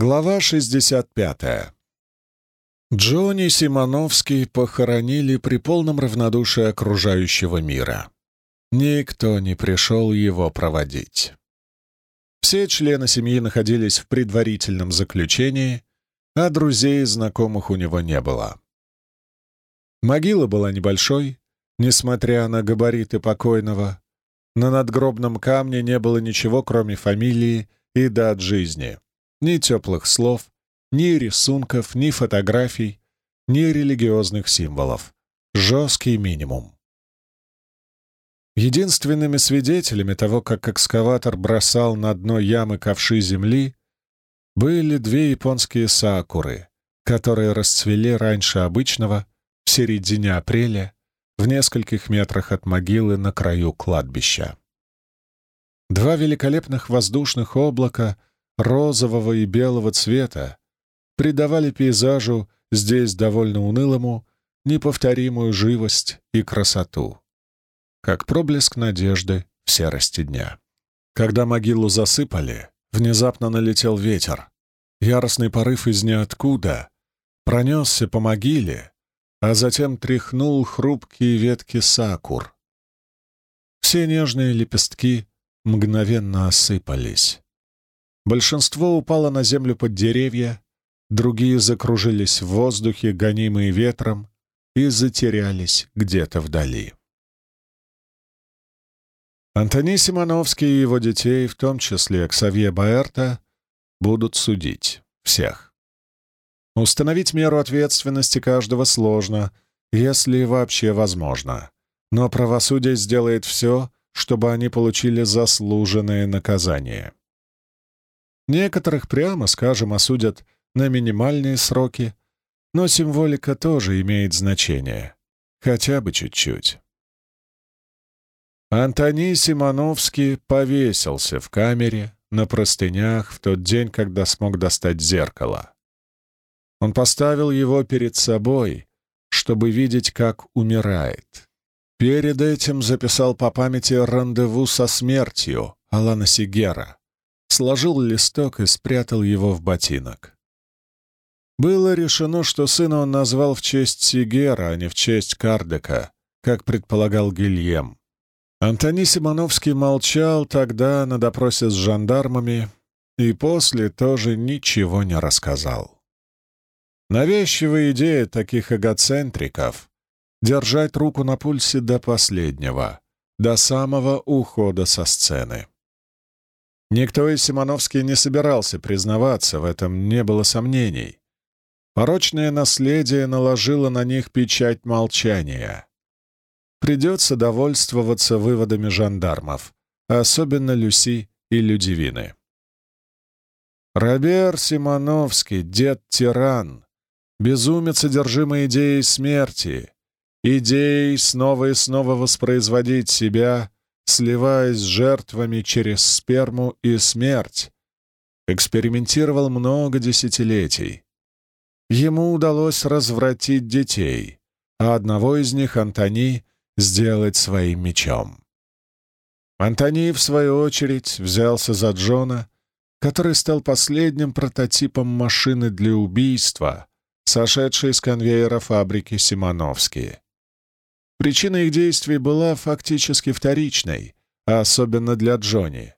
Глава 65. Джонни Симоновский похоронили при полном равнодушии окружающего мира. Никто не пришел его проводить. Все члены семьи находились в предварительном заключении, а друзей и знакомых у него не было. Могила была небольшой, несмотря на габариты покойного. На надгробном камне не было ничего, кроме фамилии и дат жизни. Ни теплых слов, ни рисунков, ни фотографий, ни религиозных символов. Жесткий минимум. Единственными свидетелями того, как экскаватор бросал на дно ямы ковши земли, были две японские сакуры, которые расцвели раньше обычного, в середине апреля, в нескольких метрах от могилы на краю кладбища. Два великолепных воздушных облака — розового и белого цвета придавали пейзажу здесь довольно унылому, неповторимую живость и красоту, как проблеск надежды в серости дня. Когда могилу засыпали, внезапно налетел ветер. Яростный порыв из ниоткуда пронесся по могиле, а затем тряхнул хрупкие ветки сакур. Все нежные лепестки мгновенно осыпались. Большинство упало на землю под деревья, другие закружились в воздухе, гонимые ветром, и затерялись где-то вдали. Антони Симоновский и его детей, в том числе Ксавье Баэрта, будут судить всех. Установить меру ответственности каждого сложно, если вообще возможно, но правосудие сделает все, чтобы они получили заслуженное наказание. Некоторых, прямо скажем, осудят на минимальные сроки, но символика тоже имеет значение, хотя бы чуть-чуть. Антоний Симоновский повесился в камере на простынях в тот день, когда смог достать зеркало. Он поставил его перед собой, чтобы видеть, как умирает. Перед этим записал по памяти рандеву со смертью Алана Сигера, сложил листок и спрятал его в ботинок. Было решено, что сына он назвал в честь Сигера, а не в честь Кардека, как предполагал Гильем. Антони Симоновский молчал тогда на допросе с жандармами и после тоже ничего не рассказал. Навязчивая идея таких эгоцентриков — держать руку на пульсе до последнего, до самого ухода со сцены. Никто из Симоновских не собирался признаваться, в этом не было сомнений. Порочное наследие наложило на них печать молчания. Придется довольствоваться выводами жандармов, особенно Люси и Людивины. Робер Симоновский, дед-тиран, безумец, одержимый идеей смерти, идеей снова и снова воспроизводить себя — сливаясь с жертвами через сперму и смерть, экспериментировал много десятилетий. Ему удалось развратить детей, а одного из них, Антони, сделать своим мечом. Антони, в свою очередь, взялся за Джона, который стал последним прототипом машины для убийства, сошедшей с конвейера фабрики Симоновские. Причина их действий была фактически вторичной, а особенно для Джонни.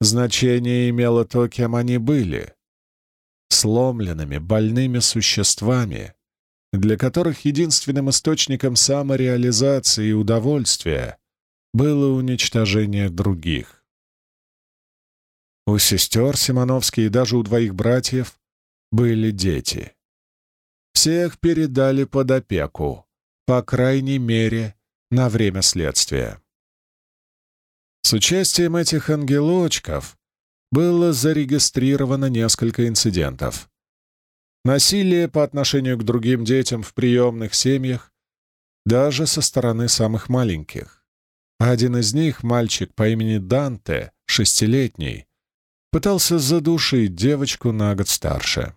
Значение имело то, кем они были. Сломленными, больными существами, для которых единственным источником самореализации и удовольствия было уничтожение других. У сестер Симоновских и даже у двоих братьев были дети. Всех передали под опеку, по крайней мере, на время следствия. С участием этих ангелочков было зарегистрировано несколько инцидентов. Насилие по отношению к другим детям в приемных семьях, даже со стороны самых маленьких. Один из них, мальчик по имени Данте, шестилетний, пытался задушить девочку на год старше.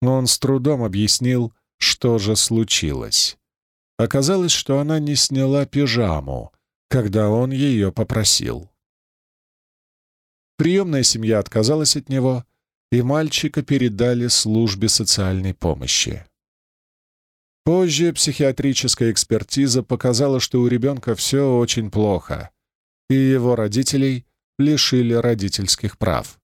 Но он с трудом объяснил, что же случилось. Оказалось, что она не сняла пижаму, когда он ее попросил. Приемная семья отказалась от него, и мальчика передали службе социальной помощи. Позже психиатрическая экспертиза показала, что у ребенка все очень плохо, и его родителей лишили родительских прав.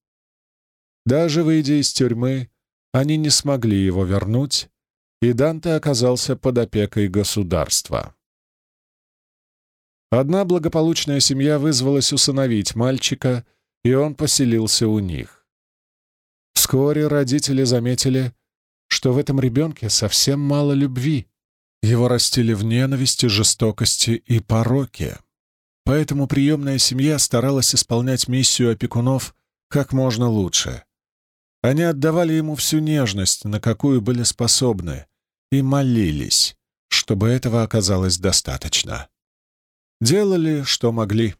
Даже выйдя из тюрьмы, они не смогли его вернуть, и Данте оказался под опекой государства. Одна благополучная семья вызвалась усыновить мальчика, и он поселился у них. Вскоре родители заметили, что в этом ребенке совсем мало любви. Его растили в ненависти, жестокости и пороке. Поэтому приемная семья старалась исполнять миссию опекунов как можно лучше. Они отдавали ему всю нежность, на какую были способны, и молились, чтобы этого оказалось достаточно. Делали, что могли.